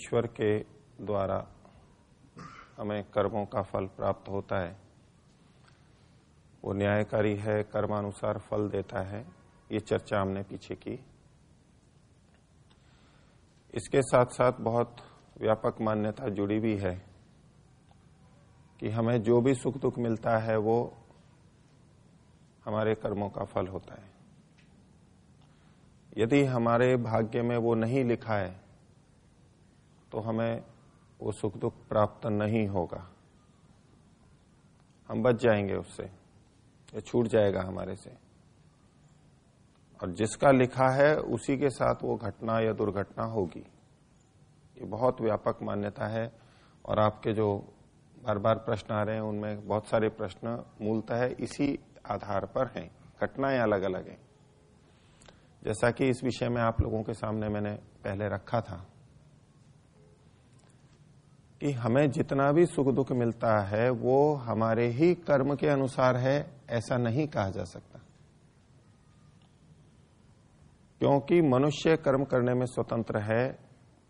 ईश्वर के द्वारा हमें कर्मों का फल प्राप्त होता है। वो न्यायकारी है, कर्मानुसार फल देता है, ये चर्चा हमने पीछे की। इसके साथ साथ बहुत व्यापक मान्यता जुड़ी भी है कि हमें जो भी सुख दुख मिलता है, वो हमारे कर्मों का फल होता है। यदि हमारे भाग्य में वो नहीं लिखा है तो हमें वो सुख दुख प्राप्त नहीं होगा। हम बच जाएँगे उससे। ये छूट जाएगा हमारे से। और जिसका लिखा है, उसी के साथ वो घटना या दुर्घटना होगी। ये बहुत व्यापक मान्यता है और आपके जो बार बार प्रश्न आ रहे हैं, उनमें बहुत सारे प्रश्न मूलतः इसी आधार पर हैं। घटनाएँ अलग अलग हैं। जैसा कि इस विषय में आप लोगों के सामने मैंने पहले रखा था। कि हमें जितना भी सुख दुख मिलता है, वो हमारे ही कर्म के अनुसार है, ऐसा नहीं कहा जा सकता। क्योंकि मनुष्य कर्म करने में स्वतंत्र है,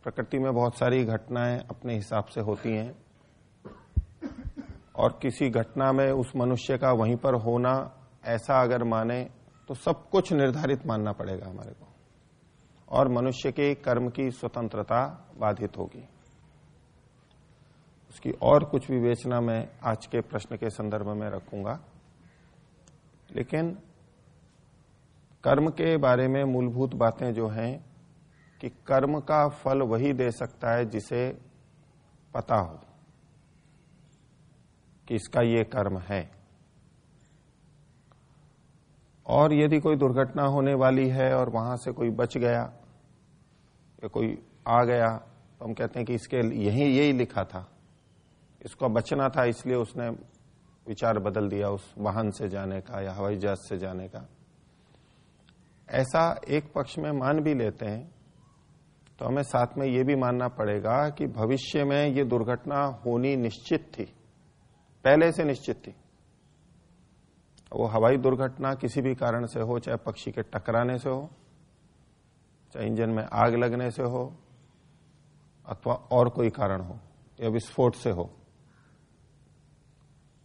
प्रकृति में बहुत सारी घटनाएँ अपने हिसाब से होती हैं, और किसी घटना में उस मनुष्य का वहीं पर होना ऐसा अगर माने तो सब कुछ निर्धारित मानना पड़ेगा हमारे को, और मनुष्य के कर्म की स्वतंत्रता बाधित होगी। उसकी और कुछ विवेचना मैं आज के प्रश्न के संदर्भ में रखूँगा। लेकिन कर्म के बारे में मूलभूत बातें जो हैं कि कर्म का फल वही दे सकता है जिसे पता हो कि इसका ये कर्म है। और यदि कोई दुर्घटना होने वाली है और वहाँ से कोई बच गया या कोई आ गया तो हम कहते हैं कि इसके यही यही लिखा था। इसको बचना था, इसलिए उसने विचार बदल दिया उस वाहन से जाने का या हवाई जहाज़ से जाने का। ऐसा एक पक्ष में मान भी लेते हैं तो हमें साथ में यह भी मानना पड़ेगा कि भविष्य में ये दुर्घटना होनी निश्चित थी, पहले से निश्चित थी। वो हवाई दुर्घटना किसी भी कारण से हो, चाहे पक्षी के टकराने से हो, चाहे इंजन में आग लगने से हो, अथवा और कोई कारण हो, या विस्फोट से हो।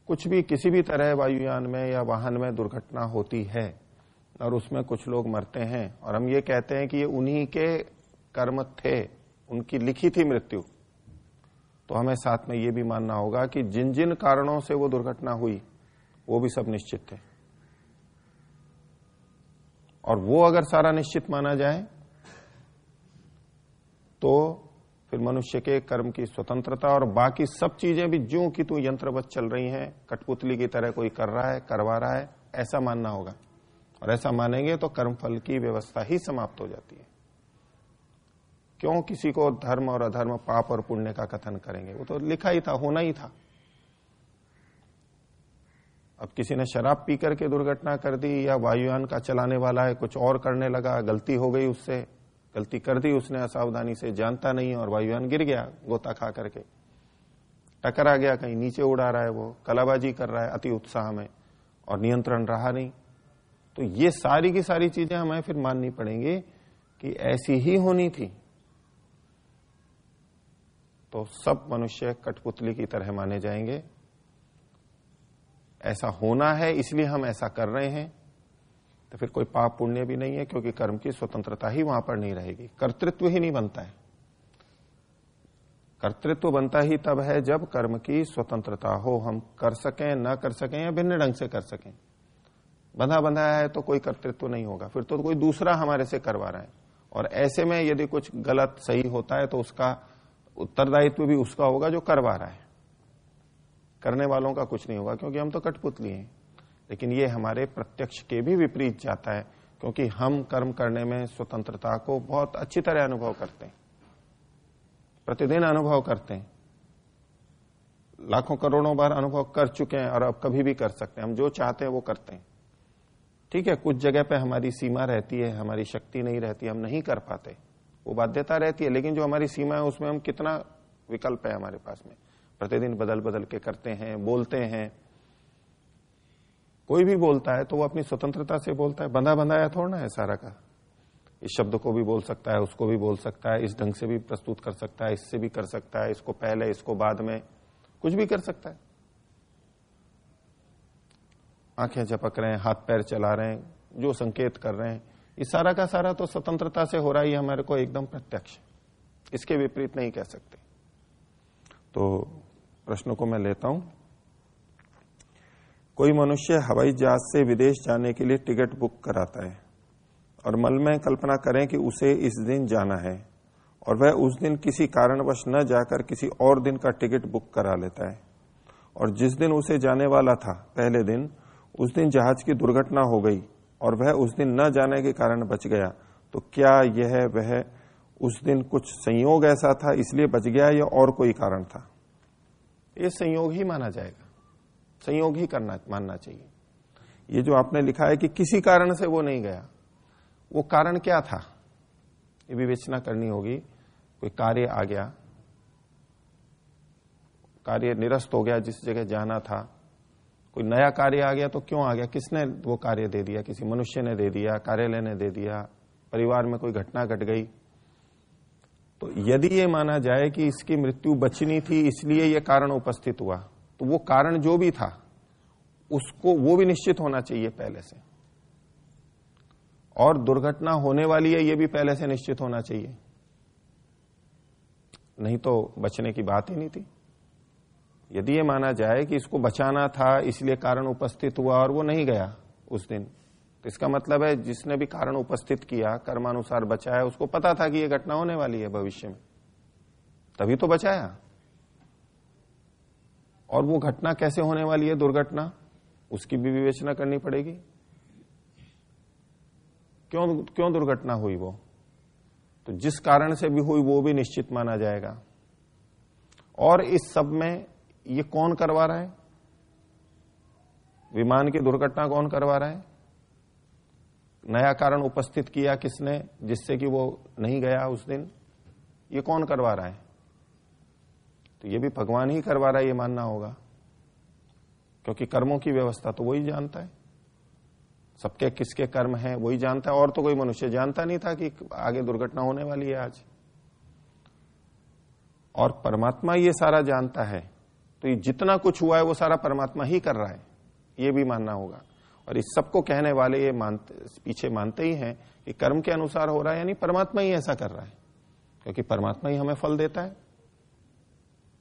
कुछ भी किसी भी तरह वायुयान में या वाहन में दुर्घटना होती है और उसमें कुछ लोग मरते हैं और हम ये कहते हैं कि ये उन्हीं के कर्म थे, उनकी लिखी थी मृत्यु। तो हमें साथ में ये भी मानना होगा कि जिन जिन कारणों से वो दुर्घटना हुई, वो भी सब निश्चित थे। और वो अगर सारा निश्चित माना जाए तो फिर मनुष्य के कर्म की स्वतंत्रता और बाकी सब चीज़ें भी जो कि तू यंत्रवत चल रही हैं, कठपुतली की तरह कोई कर रहा है, करवा रहा है, ऐसा मानना होगा। और ऐसा मानेंगे तो कर्मफल की व्यवस्था ही समाप्त हो जाती है। क्यों किसी को धर्म और अधर्म, पाप और पुण्य का कथन करेंगे? वो तो लिखा ही था, होना ही था। अब किसी ने शराब पी करके दुर्घटना कर दी या वायुयान का चलाने वाला है, कुछ और करने लगा, गलती हो गई उससे गलती कर दी, उसने असावधानी से जानता नहीं और वायुयान गिर गया गोता खा करके। टकरा गया, कहीं नीचे उड़ा रहा है वो, कलाबाजी कर रहा है, अति उत्साह में, और नियंत्रण रहा नहीं। तो ये सारी की सारी चीज़ें हमें फिर माननी पड़ेंगी कि ऐसी ही होनी थी। तो सब मनुष्य कठपुतली की तरह माने जाएँगे। ऐसा होना है, इसलिए हम ऐसा कर रहे हैं। तो फिर कोई पाप पुण्य भी नहीं है, क्योंकि कर्म की स्वतंत्रता ही वहाँ पर नहीं रहेगी। कर्तृत्व ही नहीं बनता है। कर्तृत्व बनता ही तब है जब कर्म की स्वतंत्रता हो। हम कर सकें, न कर सकें या भिन्न ढंग से कर सकें। बंधा बंधा है तो कोई कर्तृत्व नहीं होगा। फिर तो कोई दूसरा हमारे से करवा रहा है। और ऐसे में यदि कुछ गलत सही होता है तो उसका उत्तरदायित्व भी उसका होगा जो करवा रहा है। करने वालों का कुछ नहीं होगा, क्योंकि हम तो कठपुतली हैं। लेकिन ये हमारे प्रत्यक्ष के भी विपरीत जाता है, क्योंकि हम कर्म करने में स्वतंत्रता को बहुत अच्छी तरह अनुभव करते हैं। प्रतिदिन अनुभव करते हैं। लाखों करोड़ों बार अनुभव कर चुके हैं और अब कभी भी कर सकते हैं। हम जो चाहते हैं वो करते हैं। ठीक है, कुछ जगह पे हमारी सीमा रहती है, हमारी शक्ति नहीं रहती, हम नहीं कर पाते। वो बाध्यता रहती है, लेकिन जो हमारी सीमा है, उसमें हम कितना विकल्प है हमारे पास में। प्रतिदिन बदल बदल के करते हैं, बोलते हैं कोई भी बोलता है तो वो अपनी स्वतंत्रता से बोलता है, बंधा बंधाया थोड़ा है सारा का। इस शब्द को भी बोल सकता है, उसको भी बोल सकता है, इस ढंग से भी प्रस्तुत कर सकता है, इससे भी कर सकता है, इसको पहले, इसको बाद में, कुछ भी कर सकता है। आँखें झपक रहे हैं, हाथ पैर चला रहे हैं, जो संकेत कर रहे हैं। इस सारा का सारा तो स्वतंत्रता से हो रहा है हमारे को एकदम प्रत्यक्ष इसके विपरीत नहीं कह सकते। तो प्रश्न को मैं लेता हूँ। कोई मनुष्य हवाई जहाज़ से विदेश जाने के लिए टिकट बुक कराता है और मल में कल्पना करें कि उसे इस दिन जाना है और वह उस दिन किसी कारणवश न जाकर किसी और दिन का टिकट बुक करा लेता है। और जिस दिन उसे जाने वाला था, पहले दिन, उस दिन जहाज़ की दुर्घटना हो गई और वह उस दिन न जाने के कारण बच गया तो क्या यह वह उस दिन कुछ संयोग ऐसा था इसलिए बच गया या और कोई कारण था? ये संयोग ही माना जाएगा। संयोग ही करना, मानना चाहिए। ये जो आपने लिखा है कि किसी कारण से वो नहीं गया, वो कारण क्या था? ये विवेचना करनी होगी, कोई कार्य आ गया, कार्य निरस्त हो गया, जिस जगह जाना था, कोई नया कार्य आ गया तो क्यों आ गया? किसने वो कार्य दे दिया? किसी मनुष्य ने दे दिया, कार्यालय ने दे दिया, परिवार में कोई घटना घट गई। तो यदि ये माना जाए कि इसकी मृत्यु बचनी थी, इसलिए यह कारण उपस्थित हुआ। तो वो कारण जो भी था, उसको वो भी निश्चित होना चाहिए पहले से। और दुर्घटना होने वाली है, ये भी पहले से निश्चित होना चाहिए। नहीं तो बचने की बात ही नहीं थी। यदि ये माना जाए कि इसको बचाना था, इसलिए कारण उपस्थित हुआ और वो नहीं गया उस दिन तो इसका मतलब है जिसने भी कारण उपस्थित किया, कर्मानुसार बचाया, उसको पता था कि यह घटना होने वाली है भविष्य में। तभी तो बचाया। और वो घटना कैसे होने वाली है दुर्घटना? उसकी भी विवेचना करनी पड़ेगी। क्यों क्यों दुर्घटना हुई वो? तो जिस कारण से भी हुई, वो भी निश्चित माना जाएगा। और इस सब में ये कौन करवा रहा है? विमान की दुर्घटना कौन करवा रहा है? नया कारण उपस्थित किया किसने, जिससे कि वो नहीं गया उस दिन? ये कौन करवा रहा है? तो ये भी भगवान ही करवा रहा है, ये मानना होगा। क्योंकि कर्मों की व्यवस्था तो वही जानता है। सबके किसके कर्म है, वही जानता है। और तो कोई मनुष्य जानता नहीं था कि आगे दुर्घटना होने वाली है आज। और परमात्मा ये सारा जानता है। तो ये जितना कुछ हुआ है, वो सारा परमात्मा ही कर रहा है। ये भी मानना होगा। और इस सबको कहने वाले ये मानते, पीछे मानते ही हैं कि कर्म के अनुसार हो रहा है, यानी परमात्मा ही ऐसा कर रहा है। क्योंकि परमात्मा ही हमें फल देता है।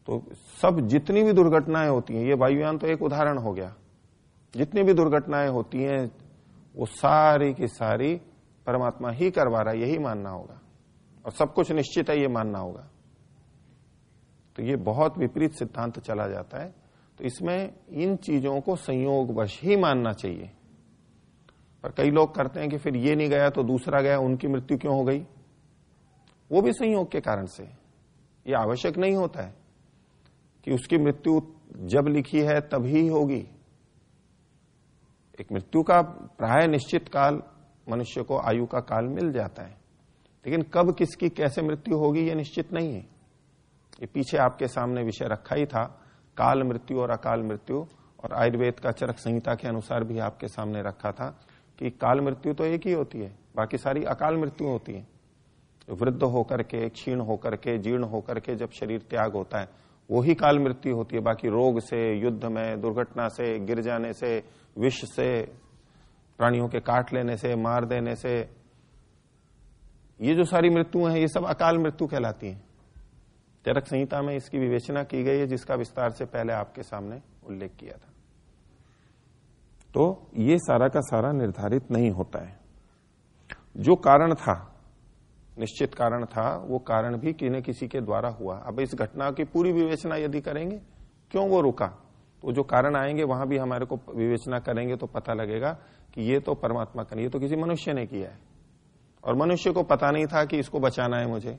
तो सब जितनी भी दुर्घटनाएँ होती हैं, ये वायुयान तो एक उदाहरण हो गया। जितनी भी दुर्घटनाएँ होती हैं, वो सारी की सारी परमात्मा ही करवा रहा है, यही मानना होगा। और सब कुछ निश्चित है, ये मानना होगा। तो ये बहुत विपरीत सिद्धांत चला जाता है। तो इसमें इन चीज़ों को संयोग वश ही मानना चाहिए। पर कई लोग करते हैं कि फिर ये नहीं गया तो दूसरा गया, उनकी मृत्यु क्यों हो गई? वो भी संयोग के कारण से। ये आवश्यक नहीं होता है। कि उसकी मृत्यु जब लिखी है तभी होगी। एक मृत्यु का प्राय निश्चित काल मनुष्य को आयु का काल मिल जाता है। लेकिन कब किसकी कैसे मृत्यु होगी यह निश्चित नहीं है। ये पीछे आपके सामने विषय रखा ही था, काल मृत्यु और अकाल मृत्यु, और आयुर्वेद का चरक संहिता के अनुसार भी आपके सामने रखा था कि काल मृत्यु तो एक ही होती है, बाकी सारी अकाल मृत्यु होती है। वृद्ध होकर के, क्षीण होकर के, जीर्ण होकर के जब शरीर त्याग होता है वो ही काल मृत्यु होती है। बाकी रोग से, युद्ध में, दुर्घटना से, गिर जाने से, विष से, प्राणियों के काट लेने से, मार देने से, ये जो सारी मृत्यु हैं, ये सब अकाल मृत्यु कहलाती हैं। चरक संहिता में इसकी विवेचना की गई है, जिसका विस्तार से पहले आपके सामने उल्लेख किया था। तो ये सारा का सारा निर्धारित नहीं होता है। जो कारण था निश्चित कारण था, वो कारण भी किन्हीं किसी के द्वारा हुआ। अब इस घटना की पूरी विवेचना यदि करेंगे, क्यों वो रुका? तो जो कारण आएँगे, वहाँ भी हमारे को विवेचना करेंगे तो पता लगेगा कि ये तो परमात्मा का ये तो किसी मनुष्य ने किया है। और मनुष्य को पता नहीं था कि इसको बचाना है मुझे।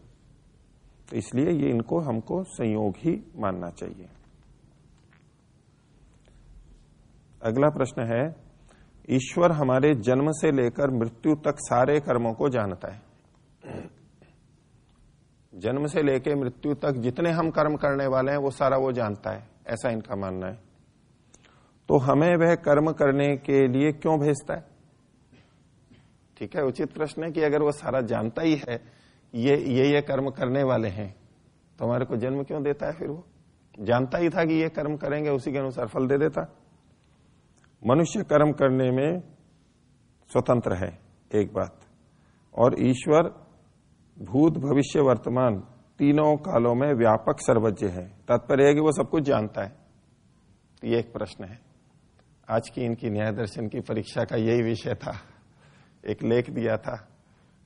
तो इसलिए ये इनको, हमको संयोग ही मानना चाहिए। अगला प्रश्न है, ईश्वर हमारे जन्म से लेकर मृत्यु तक सारे कर्मों को जानता है। जन्म से लेके मृत्यु तक जितने हम कर्म करने वाले हैं, वो सारा वो जानता है। ऐसा इनका मानना है। तो हमें वह कर्म करने के लिए क्यों भेजता है? ठीक है, उचित प्रश्न है कि अगर वो सारा जानता ही है, ये ये ये कर्म करने वाले हैं तो हमारे को जन्म क्यों देता है फिर वो? जानता ही था कि ये कर्म करेंगे, उसी के अनुसार फल दे देता। मनुष्य कर्म करने में स्वतंत्र है, एक बात। और ईश्वर भूत भविष्य वर्तमान तीनों कालों में व्यापक सर्वज्ञ है। तात्पर्य है कि वो सब कुछ जानता है। तो ये एक प्रश्न है। आज की इनकी न्याय दर्शन की परीक्षा का यही विषय था। एक लेख दिया था।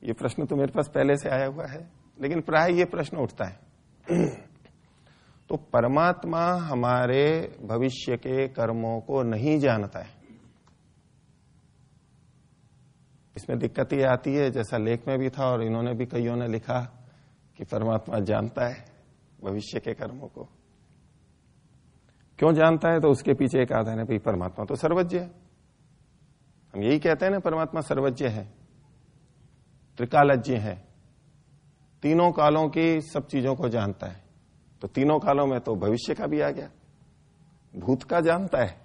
ये प्रश्न तो मेरे पास पहले से आया हुआ है, लेकिन प्राय ये प्रश्न उठता है। तो परमात्मा हमारे भविष्य के कर्मों को नहीं जानता है। इसमें दिक्कत ये आती है, जैसा लेख में भी था और इन्होंने भी कईयों ने लिखा, कि परमात्मा जानता है भविष्य के कर्मों को। क्यों जानता है? तो उसके पीछे एक आधार है, भाई, परमात्मा तो सर्वज्ञ है। हम यही कहते हैं ना, परमात्मा सर्वज्ञ है, त्रिकालज्ञ है, तीनों कालों की सब चीज़ों को जानता है। तो तीनों कालों में तो भविष्य का भी आ गया। भूत का जानता है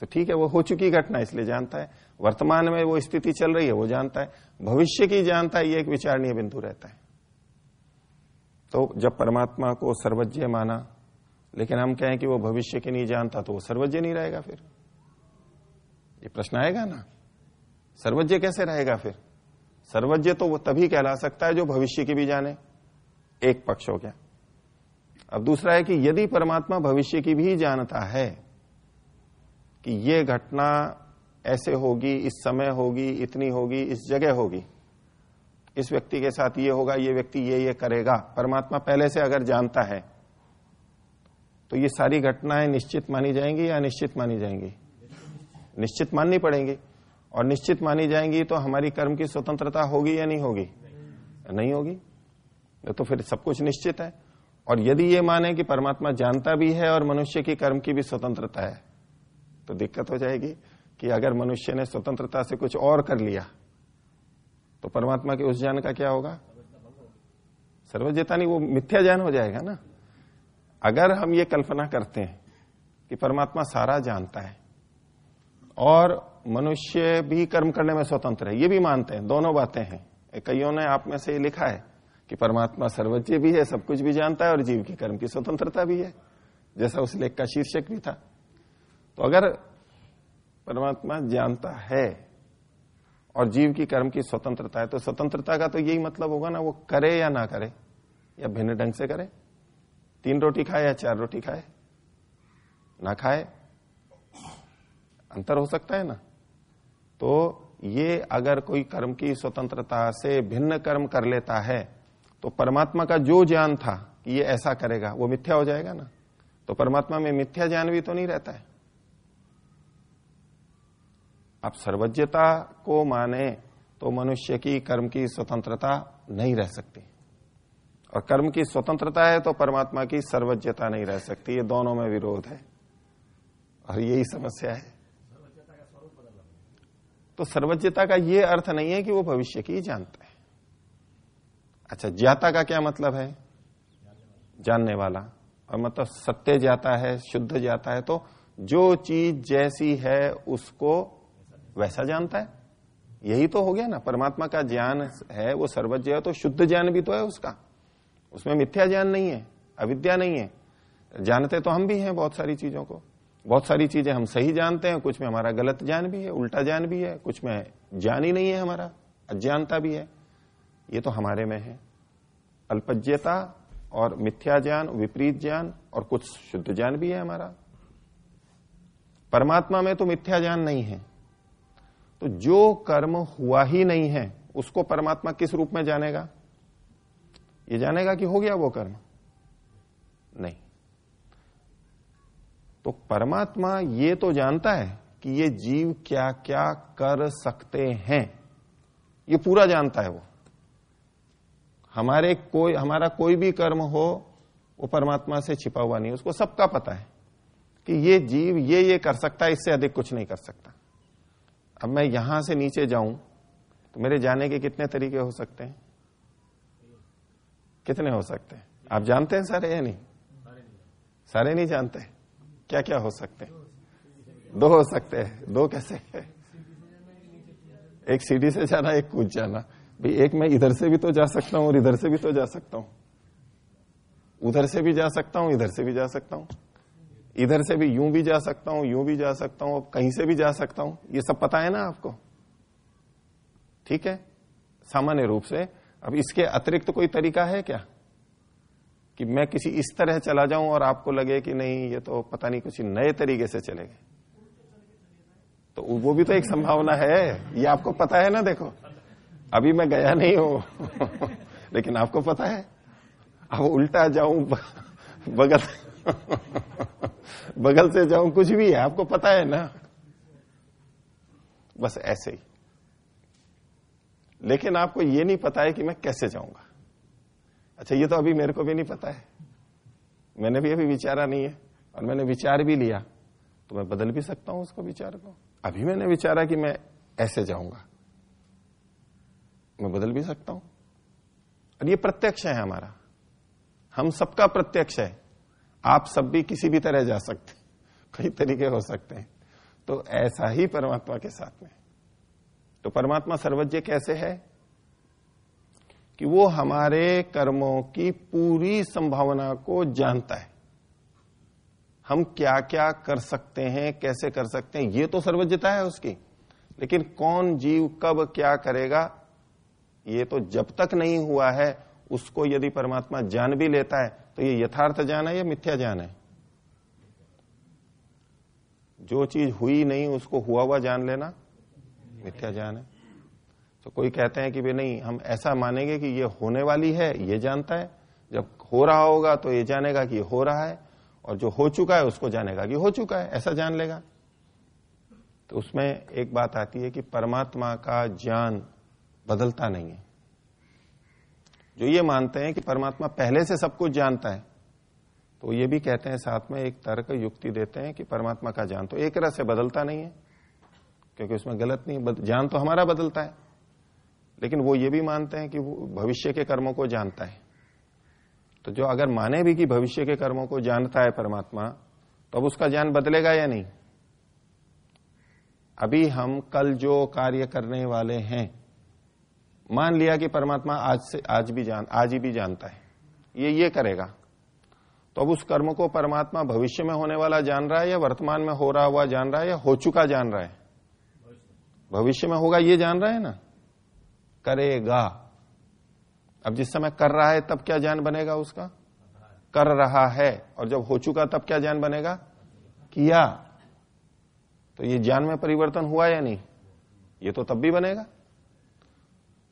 तो ठीक है, वो हो चुकी घटना, इसलिए जानता है। वर्तमान में वो स्थिति चल रही है, वो जानता है। भविष्य की जानता है, ये एक विचारणीय बिंदु रहता है। तो जब परमात्मा को सर्वज्ञ माना, लेकिन हम कहें कि वो भविष्य के नहीं जानता तो वो सर्वज्ञ नहीं रहेगा फिर। ये प्रश्न आएगा ना? सर्वज्ञ कैसे रहेगा फिर? सर्वज्ञ तो वो तभी कहला सकता है जो भविष्य की भी जाने। एक पक्ष हो गया। अब दूसरा है कि यदि परमात्मा भविष्य की भी जानता है, कि ये घटना ऐसे होगी, इस समय होगी, इतनी होगी, इस जगह होगी। इस व्यक्ति के साथ ये होगा, ये व्यक्ति ये ये करेगा। परमात्मा पहले से अगर जानता है तो ये सारी घटनाएँ निश्चित मानी जाएँगी या अनिश्चित मानी जाएँगी? निश्चित माननी पड़ेंगी। और निश्चित मानी जाएँगी तो हमारी कर्म की स्वतंत्रता होगी या नहीं होगी? नहीं होगी। तो फिर सब कुछ निश्चित है। और यदि ये माने कि परमात्मा जानता भी है और मनुष्य की कर्म की भी स्वतंत्रता है तो दिक्कत हो जाएगी। कि अगर मनुष्य ने स्वतंत्रता से कुछ और कर लिया तो परमात्मा के उस ज्ञान का क्या होगा? सर्वज्ञता नहीं वो मिथ्या ज्ञान हो जाएगा ना। अगर हम ये कल्पना करते हैं कि परमात्मा सारा जानता है और मनुष्य भी कर्म करने में स्वतंत्र है, ये भी मानते हैं, दोनों बातें हैं। कईयों ने आप में से ये लिखा है कि परमात्मा सर्वज्ञ भी है, सब कुछ भी जानता है और जीव के कर्म की स्वतंत्रता भी है, जैसा उस लेख का शीर्षक भी था। तो अगर परमात्मा जानता है और जीव की कर्म की स्वतंत्रता है तो स्वतंत्रता का तो यही मतलब होगा ना, वो करे या ना करे, या भिन्न ढंग से करे। तीन रोटी खाए या चार रोटी खाए, ना खाए, अंतर हो सकता है ना। तो ये अगर कोई कर्म की स्वतंत्रता से भिन्न कर्म कर लेता है तो परमात्मा का जो ज्ञान था कि ये ऐसा करेगा, वो मिथ्या हो जाएगा ना। तो परमात्मा में मिथ्या ज्ञान भी तो नहीं रहता है। आप सर्वज्ञता को माने तो मनुष्य की कर्म की स्वतंत्रता नहीं रह सकती। और कर्म की स्वतंत्रता है तो परमात्मा की सर्वज्ञता नहीं रह सकती। ये दोनों में विरोध है। और यही समस्या है। तो सर्वज्ञता का ये अर्थ नहीं है कि वो भविष्य की जानता है। अच्छा ज्ञाता का क्या मतलब है? जानने वाला। और मतलब सत्य जाता है, शुद्ध जाता है तो जो चीज़ जैसी है उसको वैसा जानता है? यही तो हो गया ना, परमात्मा का ज्ञान है, वो सर्वज्ञ है तो शुद्ध ज्ञान भी तो है उसका। उसमें मिथ्या ज्ञान नहीं है, अविद्या नहीं है। जानते तो हम भी हैं बहुत सारी चीज़ों को। बहुत सारी चीज़ें हम सही जानते हैं, कुछ में हमारा गलत ज्ञान भी है, उल्टा ज्ञान भी है, कुछ में ज्ञान ही नहीं है हमारा, अज्ञानता भी है। ये तो हमारे में है। अल्पज्ञता और मिथ्या ज्ञान, विपरीत ज्ञान और कुछ शुद्ध ज्ञान भी है हमारा। परमात्मा में तो मिथ्या ज्ञान नहीं है। तो जो कर्म हुआ ही नहीं है, उसको परमात्मा किस रूप में जानेगा? ये जानेगा कि हो गया वो कर्म? नहीं। तो परमात्मा ये तो जानता है कि ये जीव क्या क्या कर सकते हैं। ये पूरा जानता है वो। हमारे कोई, हमारा कोई भी कर्म हो, वो परमात्मा से छिपा हुआ नहीं उसको सबका पता है कि ये जीव ये ये कर सकता है, इससे अधिक कुछ नहीं कर सकता। अब मैं यहाँ से नीचे जाऊँ तो मेरे जाने के कितने तरीके हो सकते हैं? कितने हो सकते हैं? आप जानते हैं सारे या नहीं? सारे नहीं जानते। क्या क्या हो सकते हैं? दो हो सकते हैं। दो कैसे? है एक सीढ़ी से जाना, एक कूद जाना। भाई, एक मैं इधर से भी तो जा सकता हूँ और इधर से भी तो जा सकता हूँ। उधर से भी जा सकता हूँ, इधर से भी जा सकता हूँ। इधर से भी यूँ भी जा सकता हूँ, यूँ भी जा सकता हूँ कहीं से भी जा सकता हूँ। ये सब पता है ना आपको? ठीक है? सामान्य रूप से। अब इसके अतिरिक्त कोई तरीका है क्या? कि मैं किसी इस तरह चला जाऊँ और आपको लगे कि नहीं, ये तो पता नहीं कुछ नए तरीके से चलेगा तो वो भी तो एक संभावना है। ये आपको पता है ना, देखो। अभी मैं गया नहीं हूँ। लेकिन आपको पता है। अब उल्टा जाऊँ, बगल बगल से जाऊँ, कुछ भी है, आपको पता है ना? बस ऐसे ही। लेकिन आपको यह नहीं पता है कि मैं कैसे जाऊँगा। अच्छा ये तो अभी मेरे को भी नहीं पता है। मैंने भी अभी विचारा नहीं है, और मैंने विचार भी लिया तो मैं बदल भी सकता हूँ उसको विचार को। अभी मैंने विचारा कि मैं ऐसे जाऊँगा। मैं बदल भी सकता हूँ। और ये प्रत्यक्ष है हमारा। हम सबका प्रत्यक्ष है। आप सब भी किसी भी तरह जा सकते कई तरीके हो सकते हैं। तो ऐसा ही परमात्मा के साथ में। तो परमात्मा सर्वज्ञ कैसे है? कि वो हमारे कर्मों की पूरी संभावना को जानता है। हम क्या क्या कर सकते हैं, कैसे कर सकते हैं, ये तो सर्वज्ञता है उसकी। लेकिन कौन जीव कब क्या करेगा, ये तो जब तक नहीं हुआ है उसको यदि परमात्मा जान भी लेता है तो ये यथार्थ जान है या मिथ्या जान है? जो चीज़ हुई नहीं, उसको हुआ हुआ जान लेना, मिथ्या जान है। तो कोई कहते हैं कि भाई नहीं, हम ऐसा मानेंगे कि ये होने वाली है, ये जानता है। जब हो रहा होगा तो ये जानेगा कि हो रहा है, और जो हो चुका है, उसको जानेगा कि हो चुका है, ऐसा जान लेगा। तो उसमें एक बात आती है कि परमात्मा का ज्ञान बदलता नहीं है। जो ये मानते हैं कि परमात्मा पहले से सब कुछ जानता है तो ये भी कहते हैं साथ में एक तर्क युक्ति देते हैं कि परमात्मा का ज्ञान तो एक तरह से बदलता नहीं है, क्योंकि उसमें गलत नहीं ज्ञान तो हमारा बदलता है। लेकिन वो ये भी मानते हैं कि वो भविष्य के कर्मों को जानता है। तो जो अगर माने भी कि भविष्य के कर्मों को जानता है परमात्मा तो अब उसका ज्ञान बदलेगा या नहीं? अभी हम कल जो कार्य करने वाले हैं मान लिया कि परमात्मा आज से, आज भी जान, आज ही भी जानता है। ये ये करेगा। तो अब उस कर्म को परमात्मा भविष्य में होने वाला जान रहा है या वर्तमान में हो रहा हुआ जान रहा है या हो चुका जान रहा है? भविष्य में होगा, ये जान रहा है ना? करेगा। अब जिस समय कर रहा है, तब क्या ज्ञान बनेगा उसका? कर रहा है। और जब हो चुका, तब क्या ज्ञान बनेगा? किया। तो ये ज्ञान में परिवर्तन हुआ या नहीं? ये तो तब भी बनेगा।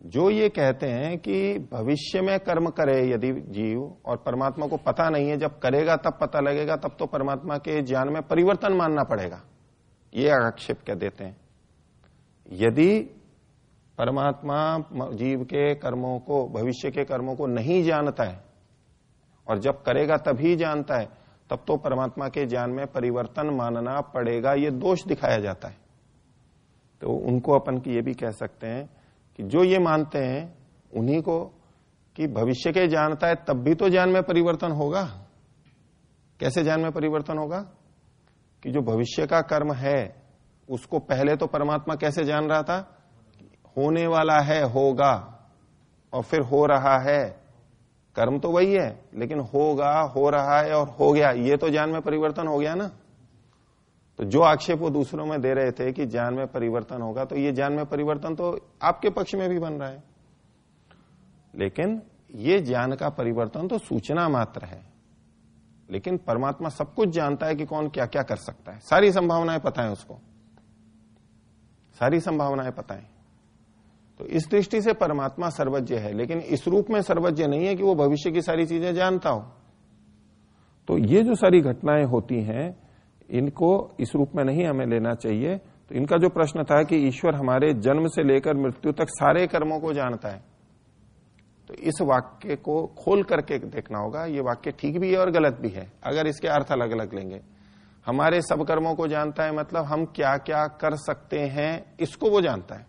जो ये कहते हैं कि भविष्य में कर्म करे यदि जीव और परमात्मा को पता नहीं है, जब करेगा तब पता लगेगा, तब तो परमात्मा के ज्ञान में परिवर्तन मानना पड़ेगा। ये आक्षेप कह देते हैं। यदि परमात्मा जीव के कर्मों को, भविष्य के कर्मों को नहीं जानता है, और जब करेगा तभी जानता है, तब तो परमात्मा के ज्ञान में परिवर्तन मानना पड़ेगा, ये दोष दिखाया जाता है। तो उनको अपन ये भी कह सकते हैं कि जो ये मानते हैं, उन्हीं को कि भविष्य के जानता है, तब भी तो ज्ञान में परिवर्तन होगा। कैसे ज्ञान में परिवर्तन होगा? कि जो भविष्य का कर्म है, उसको पहले तो परमात्मा कैसे जान रहा था? होने वाला है, होगा, और फिर हो रहा है। कर्म तो वही है, लेकिन होगा, हो रहा है और हो गया, ये तो ज्ञान में परिवर्तन हो गया ना। तो जो आक्षेप वो दूसरों में दे रहे थे कि ज्ञान में परिवर्तन होगा तो ये ज्ञान में परिवर्तन तो आपके पक्ष में भी बन रहा है। लेकिन ये ज्ञान का परिवर्तन तो सूचना मात्र है। लेकिन परमात्मा सब कुछ जानता है कि कौन क्या क्या कर सकता है। सारी संभावनाएँ पता है उसको। सारी संभावनाएँ पता है। तो इस दृष्टि से परमात्मा सर्वज्ञ है, लेकिन इस रूप में सर्वज्ञ नहीं है कि वो भविष्य की सारी चीज़ें जानता हो। तो ये जो सारी घटनाएँ होती हैं इनको इस रूप में नहीं हमें लेना चाहिए। तो इनका जो प्रश्न था कि ईश्वर हमारे जन्म से लेकर मृत्यु तक सारे कर्मों को जानता है। तो इस वाक्य को खोल करके देखना होगा। ये वाक्य ठीक भी है और गलत भी है। अगर इसके अर्थ अलग अलग लेंगे। हमारे सब कर्मों को जानता है मतलब हम क्या क्या कर सकते हैं, इसको वो जानता है।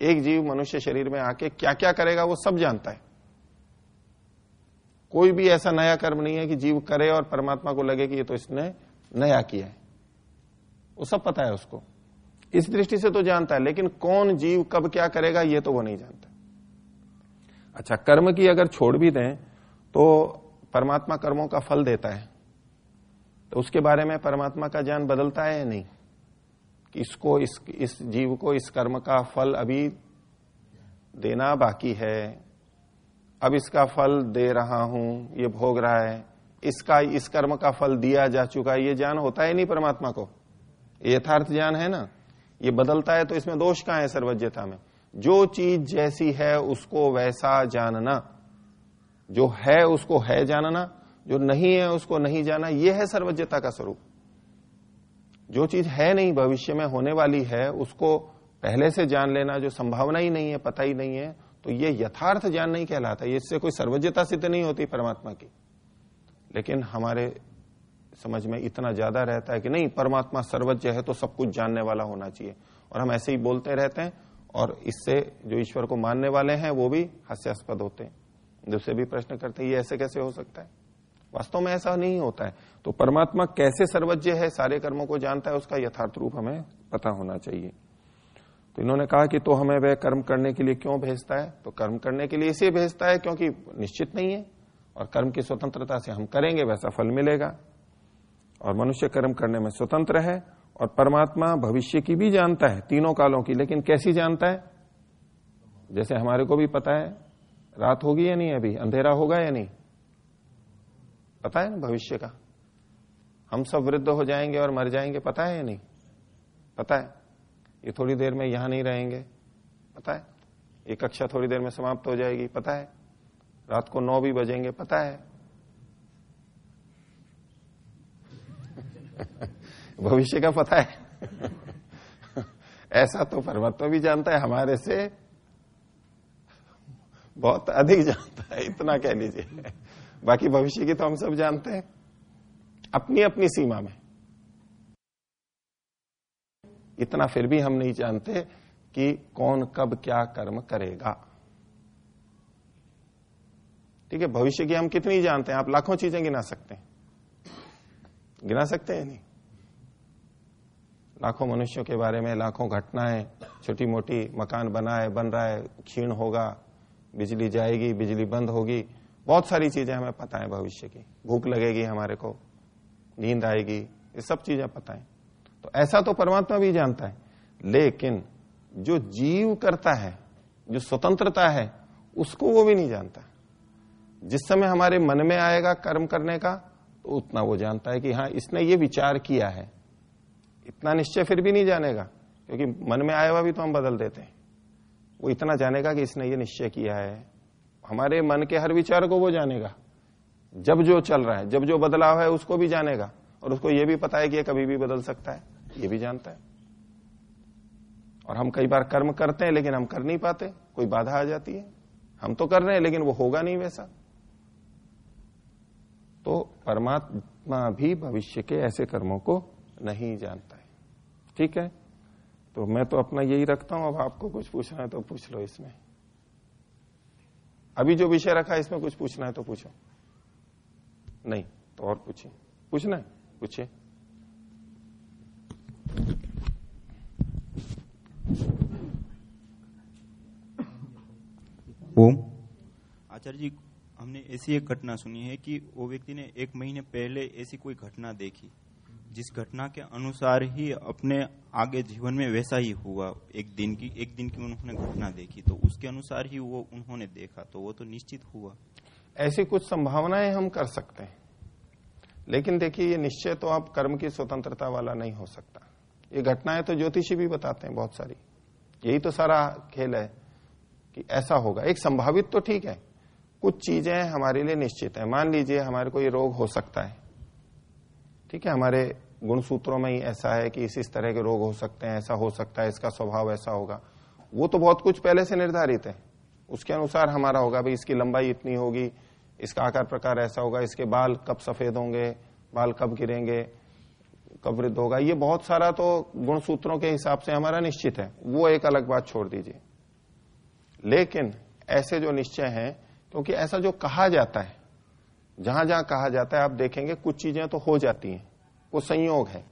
एक जीव मनुष्य शरीर में आके क्या क्या करेगा, वो सब जानता है। कोई भी ऐसा नया कर्म नहीं है कि जीव करे और परमात्मा को लगे कि ये तो इसने नया किया है। वो सब पता है उसको। इस दृष्टि से तो जानता है, लेकिन कौन जीव कब क्या करेगा, ये तो वो नहीं जानता। अच्छा कर्म की अगर छोड़ भी दें तो परमात्मा कर्मों का फल देता है। तो उसके बारे में परमात्मा का ज्ञान बदलता है या नहीं? कि इसको, इस इस जीव को, इस कर्म का फल अभी देना बाकी है। अब इसका फल दे रहा हूँ, ये भोग रहा है। इसका, इस कर्म का फल दिया जा चुका ये ज्ञान होता है नहीं परमात्मा को। यथार्थ ज्ञान है ना? ये बदलता है तो इसमें दोष कहाँ है सर्वज्ञता में? जो चीज़ जैसी है उसको वैसा जानना। जो है उसको है जानना, जो नहीं है उसको नहीं जाना यह है सर्वज्ञता का स्वरूप। जो चीज़ है नहीं, भविष्य में होने वाली है, उसको पहले से जान लेना, जो संभावना ही नहीं है, पता ही नहीं है तो ये यथार्थ ज्ञान नहीं कहलाता। इससे कोई सर्वज्ञता सिद्ध नहीं होती परमात्मा की। लेकिन हमारे समझ में इतना ज़्यादा रहता है कि नहीं, परमात्मा सर्वज्ञ है तो सब कुछ जानने वाला होना चाहिए। और हम ऐसे ही बोलते रहते हैं और इससे जो ईश्वर को मानने वाले हैं, वो भी हास्यास्पद होते हैं। दूसरे भी प्रश्न करते हैं, ये ऐसे कैसे हो सकता है? वास्तव में ऐसा नहीं होता है। तो परमात्मा कैसे सर्वज्ञ है, सारे कर्मों को जानता है, उसका यथार्थ रूप हमें पता होना चाहिए। तो इन्होंने कहा कि तो हमें वह कर्म करने के लिए क्यों भेजता है? तो कर्म करने के लिए इसे भेजता है, क्योंकि निश्चित नहीं है। और कर्म की स्वतंत्रता से हम करेंगे, वैसा फल मिलेगा। और मनुष्य कर्म करने में स्वतंत्र है और परमात्मा भविष्य की भी जानता है, तीनों कालों की, लेकिन कैसी जानता है? जैसे हमारे को भी पता है, रात होगी या नहीं अभी, अंधेरा होगा या नहीं? पता है ना भविष्य का? हम सब वृद्ध हो जाएँगे और मर जाएँगे, पता है या नहीं? पता है। ये थोड़ी देर में यहाँ नहीं रहेंगे, पता है। ये कक्षा थोड़ी देर में समाप्त हो जाएगी, पता है। रात को नौ भी बजेंगे, पता है? भविष्य का पता है? ऐसा तो परमात्मा भी जानता है, हमारे से बहुत अधिक जानता है, इतना कह लीजिए। बाकी भविष्य की तो हम सब जानते हैं अपनी अपनी सीमा में। इतना फिर भी हम नहीं जानते कि कौन कब क्या कर्म करेगा। ठीक है, भविष्य की हम कितनी जानते हैं, आप लाखों चीज़ें गिना सकते हैं। गिना सकते हैं नहीं? लाखों मनुष्यों के बारे में, लाखों घटनाएँ छोटी मोटी मकान बना है बन रहा है, क्षीण होगा, बिजली जाएगी, बिजली बंद होगी, बहुत सारी चीज़ें हमें पता है भविष्य की। भूख लगेगी हमारे को, नींद आएगी, ये सब चीज़ें पता है। तो ऐसा तो परमात्मा भी जानता है, लेकिन जो जीव करता है, जो स्वतंत्रता है, उसको वो भी नहीं जानता। जिस समय हमारे मन में आएगा कर्म करने का तो उतना वो जानता है कि हाँ इसने ये विचार किया है। इतना निश्चय फिर भी नहीं जानेगा, क्योंकि मन में आया हुआ भी तो हम बदल देते हैं। वो इतना जानेगा कि इसने ये निश्चय किया है। हमारे मन के हर विचार को वो जानेगा। जब जो चल रहा है, जब जो बदलाव है, उसको भी जानेगा। और उसको ये भी पता है कि ये कभी भी बदल सकता है, ये भी जानता है। और हम कई बार कर्म करते हैं, लेकिन हम कर नहीं पाते। कोई बाधा आ जाती है। हम तो कर रहे हैं, लेकिन वो होगा नहीं वैसा। तो परमात्मा भी भविष्य के ऐसे कर्मों को नहीं जानता है। ठीक है? तो मैं तो अपना यही रखता हूँ अब आपको कुछ पूछना है तो पूछ लो इसमें। अभी जो विषय रखा है इसमें कुछ पूछना है तो पूछो। नहीं तो और पूछिए। पूछना है? पूछिए। ओम। आचार्य जी हमने ऐसी एक घटना सुनी है कि वो व्यक्ति ने एक महीने पहले ऐसी कोई घटना देखी, जिस घटना के अनुसार ही अपने आगे जीवन में वैसा ही हुआ। एक दिन की, एक दिन की उन्होंने घटना देखी तो उसके अनुसार ही वो उन्होंने देखा तो वो तो निश्चित हुआ। ऐसी कुछ संभावनाएँ हम कर सकते हैं, लेकिन देखिए, ये निश्चय तो आप कर्म की स्वतंत्रता वाला नहीं हो सकता। ये घटनाएँ तो ज्योतिषी भी बताते हैं, बहुत सारी। यही तो सारा खेल है कि ऐसा होगा। एक संभावित तो ठीक है कुछ चीज़ें हमारे लिए निश्चित है। मान लीजिए हमारे को ये रोग हो सकता है। ठीक है, हमारे गुणसूत्रों में ही ऐसा है कि इस इस तरह के रोग हो सकते हैं, ऐसा हो सकता है, इसका स्वभाव ऐसा होगा। वो तो बहुत कुछ पहले से निर्धारित है। उसके अनुसार हमारा होगा, भाई इसकी लंबाई इतनी होगी, इसका आकार प्रकार ऐसा होगा, इसके बाल कब सफ़ेद होंगे, बाल कब गिरेंगे, कब वृद्ध होगा। ये बहुत सारा तो गुण सूत्रों के हिसाब से हमारा निश्चित है। वो एक अलग बात छोड़ दीजिए। लेकिन ऐसे जो निश्चय हैं क्योंकि ऐसा जो कहा जाता है, जहाँ जहाँ कहा जाता है, आप देखेंगे कुछ चीज़ें तो हो जाती हैं, वो संयोग है।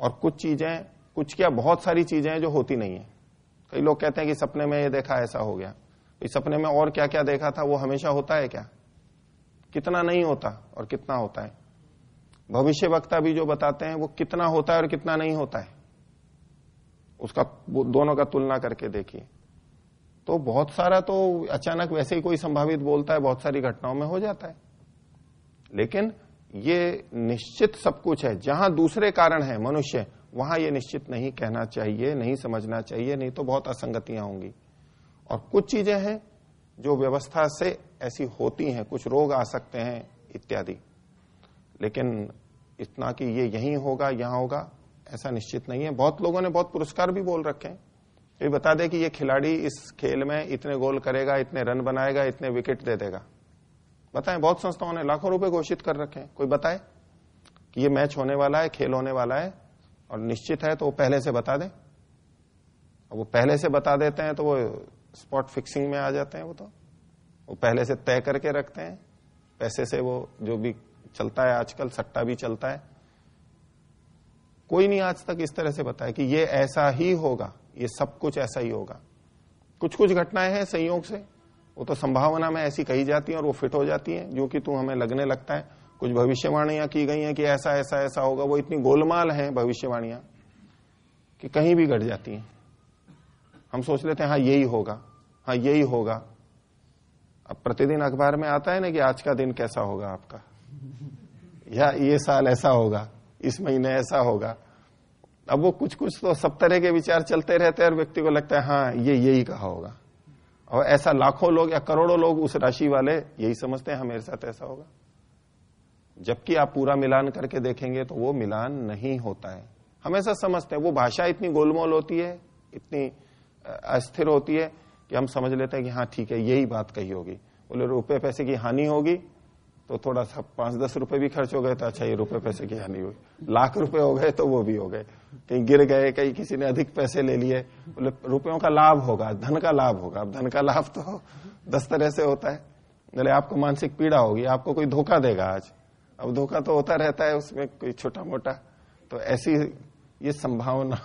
और कुछ चीज़ें, कुछ क्या, बहुत सारी चीज़ें हैं जो होती नहीं है। कई लोग कहते हैं कि सपने में ये देखा, ऐसा हो गया। इस सपने में और क्या क्या देखा था, वो हमेशा होता है क्या? कितना नहीं होता और कितना होता है। भविष्य वक्ता भी जो बताते हैं, वो कितना होता है और कितना नहीं होता है। उसका दोनों का तुलना करके देखिए। तो बहुत सारा तो अचानक वैसे ही कोई संभावित बोलता है, बहुत सारी घटनाओं में हो जाता है। लेकिन ये निश्चित सब कुछ है। जहाँ दूसरे कारण है, मनुष्य, वहाँ ये निश्चित नहीं कहना चाहिए, नहीं समझना चाहिए, नहीं तो बहुत असंगतियाँ होंगी। और कुछ चीज़ें हैं जो व्यवस्था से ऐसी होती हैं, कुछ रोग आ सकते हैं, इत्यादि। लेकिन इतना कि ये यहीं होगा, यहाँ होगा, ऐसा निश्चित नहीं है। बहुत लोगों ने बहुत पुरस्कार भी बोल रखे हैं। ये बता दे कि ये खिलाड़ी इस खेल में इतने गोल करेगा, इतने रन बनाएगा, इतने विकेट दे देगा। बताएँ, बहुत संस्थाओं ने लाखों रुपए घोषित कर रखे हैं। कोई बताए कि ये मैच होने वाला है, खेल होने वाला है और निश्चित है तो वो पहले से बता दें? वो पहले से बता देते हैं तो वो स्पॉट फिक्सिंग में आ जाते हैं वो तो। वो पहले से तय करके रखते हैं। पैसे से वो जो भी चलता है आजकल, सट्टा भी चलता है। कोई नहीं आज तक इस तरह से बताया कि ये ऐसा ही होगा। ये सब कुछ ऐसा ही होगा। कुछ कुछ घटनाएँ हैं संयोग से। वो तो संभावना में ऐसी कही जाती है और वो फिट हो जाती है, जो कि तू हमें लगने लगता है। कुछ भविष्यवाणियाँ की गई हैं कि ऐसा ऐसा ऐसा होगा। वो इतनी गोलमाल है भविष्यवाणियाँ कि कहीं भी घट जाती हैं। हम सोच लेते हैं हाँ यही होगा। हाँ यही होगा। अब प्रतिदिन अखबार में आता है ना कि आज का दिन कैसा होगा आपका? या ये साल ऐसा होगा, इस महीने ऐसा होगा। अब वो कुछ कुछ तो सब तरह के विचार चलते रहते हैं और व्यक्ति को लगता है हाँ ये यही कहा होगा। और ऐसा लाखों लोग या करोड़ों लोग उस राशि वाले यही समझते हैं हाँ मेरे साथ ऐसा होगा। जबकि आप पूरा मिलान करके देखेंगे तो वो मिलान नहीं होता है। हम ऐसा समझते हैं, वो भाषा इतनी गोलमोल होती है, इतनी अस्थिर होती है कि हम समझ लेते हैं कि हाँ ठीक है, यही बात कही होगी। बोले, रुपए, पैसे की हानि होगी तो थोड़ा सा पाँच दस रुपए भी खर्च हो गए तो अच्छा ये रुपए पैसे की हानि हुई। लाख रुपए हो गए तो वो भी हो गए। कहीं गिर गए, कहीं किसी ने अधिक पैसे ले लिए। रुपयों का लाभ होगा, धन का लाभ होगा। अब धन का लाभ तो दस तरह से होता है। बोले, आपको मानसिक पीड़ा होगी, आपको कोई धोखा देगा आज। अब धोखा तो होता रहता है उसमें, कोई छोटा मोटा तो ऐसी ये संभावना,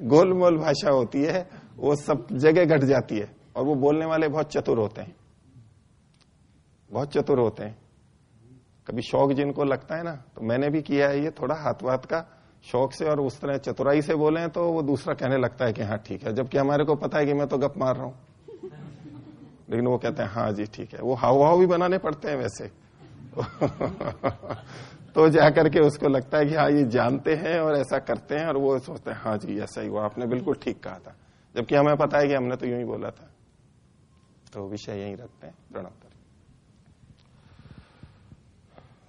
गोलमोल भाषा होती है, वो सब जगह घट जाती है और वो बोलने वाले बहुत चतुर होते हैं। बहुत चतुर होते हैं। कभी शौक जिनको लगता है ना तो मैंने भी किया है ये थोड़ा हाथ वात का शौक से और उस तरह चतुराई से बोले तो वो दूसरा कहने लगता है कि हाँ ठीक है। जबकि हमारे को पता है कि मैं तो गप मार रहा हूँ। लेकिन वो कहते हैं हाँ जी, ठीक है। वो हाव हाव भी बनाने पड़ते हैं वैसे। तो जाकर के उसको लगता है कि हाँ ये जानते हैं और ऐसा करते हैं और वो सोचते हैं हाँ जी, ऐसा ही हुआ। आपने बिल्कुल ठीक कहा था। जबकि हमें पता है कि हमने तो यूँ ही बोला था। तो विषय यही रखते हैं। प्रणव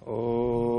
Oh.